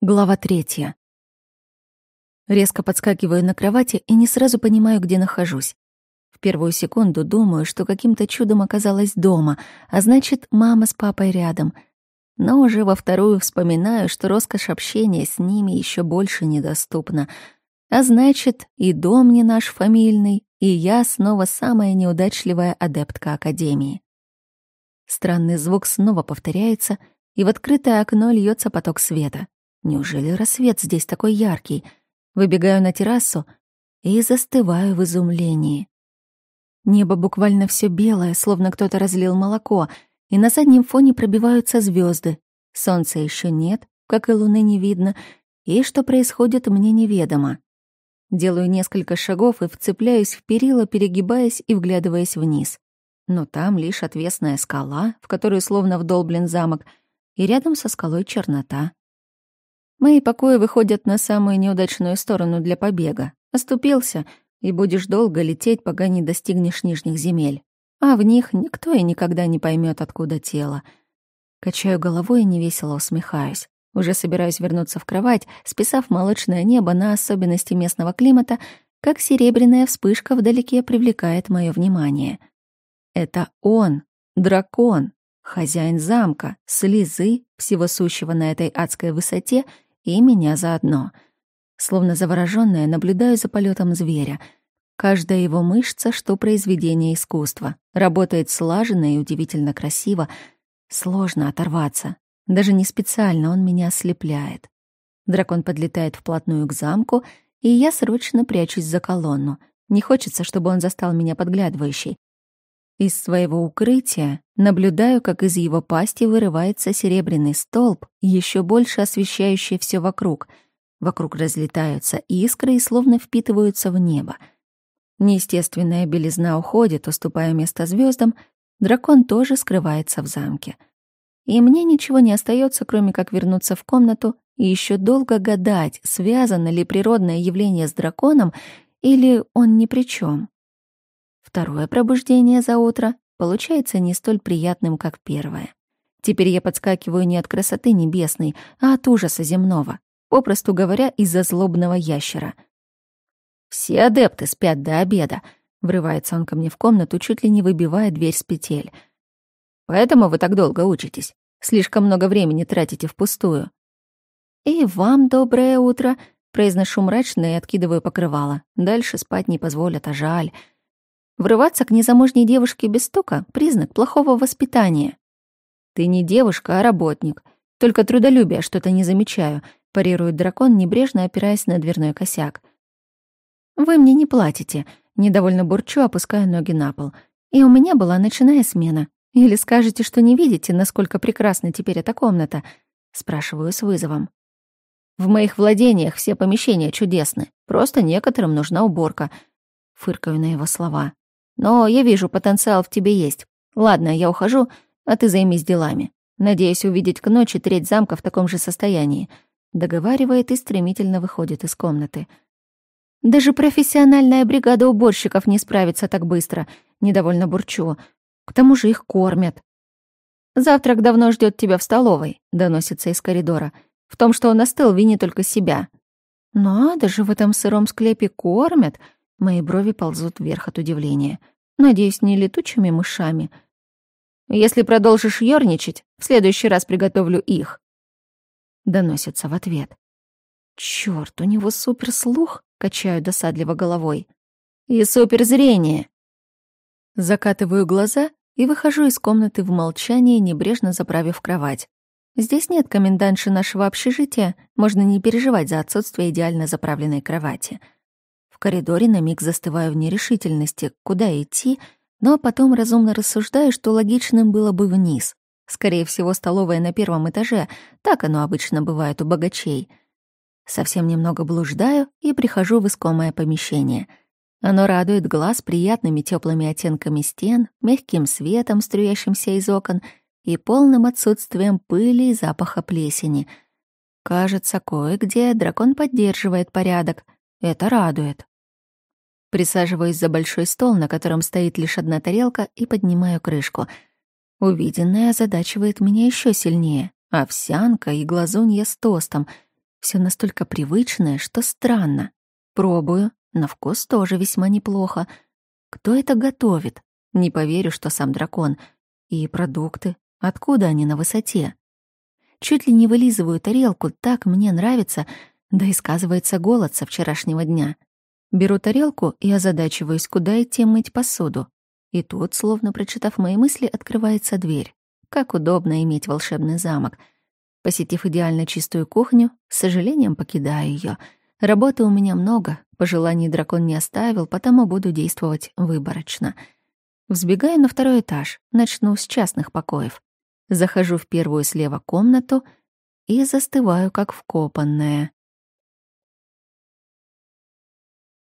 Глава третья. Резко подскакиваю на кровати и не сразу понимаю, где нахожусь. В первую секунду думаю, что каким-то чудом оказалась дома, а значит, мама с папой рядом. Но уже во вторую вспоминаю, что роскошь общения с ними еще больше недоступна. А значит, и дом не наш фамильный, и я снова самая неудачливая адептка Академии. Странный звук снова повторяется, и в открытое окно льется поток света. Неужели рассвет здесь такой яркий? Выбегаю на террасу и застываю в изумлении. Небо буквально все белое, словно кто-то разлил молоко, и на заднем фоне пробиваются звезды. Солнца еще нет, как и луны не видно, и что происходит, мне неведомо. Делаю несколько шагов и вцепляюсь в перила, перегибаясь и вглядываясь вниз. Но там лишь отвесная скала, в которую словно вдолблен замок, и рядом со скалой чернота. Мои покои выходят на самую неудачную сторону для побега. Оступился, и будешь долго лететь, пока не достигнешь нижних земель. А в них никто и никогда не поймет, откуда тело. Качаю головой и невесело усмехаюсь. Уже собираюсь вернуться в кровать, списав молочное небо на особенности местного климата, как серебряная вспышка вдалеке привлекает мое внимание. Это он, дракон, хозяин замка, слезы, всего сущего на этой адской высоте — и меня заодно. Словно заворожённая, наблюдаю за полетом зверя. Каждая его мышца, что произведение искусства. Работает слаженно и удивительно красиво. Сложно оторваться. Даже не специально он меня ослепляет. Дракон подлетает вплотную к замку, и я срочно прячусь за колонну. Не хочется, чтобы он застал меня подглядывающей. Из своего укрытия наблюдаю, как из его пасти вырывается серебряный столб, еще больше освещающий все вокруг. Вокруг разлетаются искры и словно впитываются в небо. Неестественная белизна уходит, уступая место звездам. Дракон тоже скрывается в замке. И мне ничего не остается, кроме как вернуться в комнату и еще долго гадать, связано ли природное явление с драконом или он ни при чем. Второе пробуждение за утро получается не столь приятным, как первое. Теперь я подскакиваю не от красоты небесной, а от ужаса земного, попросту говоря, из-за злобного ящера. «Все адепты спят до обеда», — врывается он ко мне в комнату, чуть ли не выбивая дверь с петель. «Поэтому вы так долго учитесь. Слишком много времени тратите впустую». «И вам доброе утро», — произношу мрачно и откидываю покрывало. Дальше спать не позволят, а жаль. Врываться к незамужней девушке без стука — признак плохого воспитания. «Ты не девушка, а работник. Только трудолюбия что-то не замечаю», — парирует дракон, небрежно опираясь на дверной косяк. «Вы мне не платите», — недовольно бурчу, опуская ноги на пол. «И у меня была ночная смена. Или скажете, что не видите, насколько прекрасна теперь эта комната?» — спрашиваю с вызовом. «В моих владениях все помещения чудесны. Просто некоторым нужна уборка», — фыркаю на его слова. Но я вижу, потенциал в тебе есть. Ладно, я ухожу, а ты займись делами. Надеюсь увидеть к ночи треть замка в таком же состоянии. Договаривает и стремительно выходит из комнаты. Даже профессиональная бригада уборщиков не справится так быстро, недовольно бурчу. К тому же их кормят. Завтрак давно ждет тебя в столовой, доносится из коридора. В том, что он остыл, вини только себя. Надо же, в этом сыром склепе кормят — Мои брови ползут вверх от удивления. Надеюсь, не летучими мышами. Если продолжишь ёрничать, в следующий раз приготовлю их. Доносится в ответ. Чёрт, у него суперслух, качаю досадливо головой. И суперзрение. Закатываю глаза и выхожу из комнаты в молчании, небрежно заправив кровать. Здесь нет комендантши нашего общежития, можно не переживать за отсутствие идеально заправленной кровати. В коридоре на миг застываю в нерешительности, куда идти, но потом разумно рассуждаю, что логичным было бы вниз. Скорее всего, столовая на первом этаже, так оно обычно бывает у богачей. Совсем немного блуждаю и прихожу в искомое помещение. Оно радует глаз приятными теплыми оттенками стен, мягким светом, струящимся из окон, и полным отсутствием пыли и запаха плесени. Кажется, кое-где дракон поддерживает порядок. Это радует. Присаживаюсь за большой стол, на котором стоит лишь одна тарелка, и поднимаю крышку. Увиденное озадачивает меня еще сильнее. Овсянка и глазунья с тостом. Все настолько привычное, что странно. Пробую, на вкус тоже весьма неплохо. Кто это готовит? Не поверю, что сам дракон. И продукты. Откуда они на высоте? Чуть ли не вылизываю тарелку, так мне нравится, да и сказывается голод со вчерашнего дня. Беру тарелку и озадачиваюсь, куда идти мыть посуду. И тут, словно прочитав мои мысли, открывается дверь. Как удобно иметь волшебный замок. Посетив идеально чистую кухню, с сожалением покидаю ее. Работы у меня много, пожеланий дракон не оставил, потому буду действовать выборочно. Взбегаю на второй этаж, начну с частных покоев. Захожу в первую слева комнату и застываю, как вкопанная.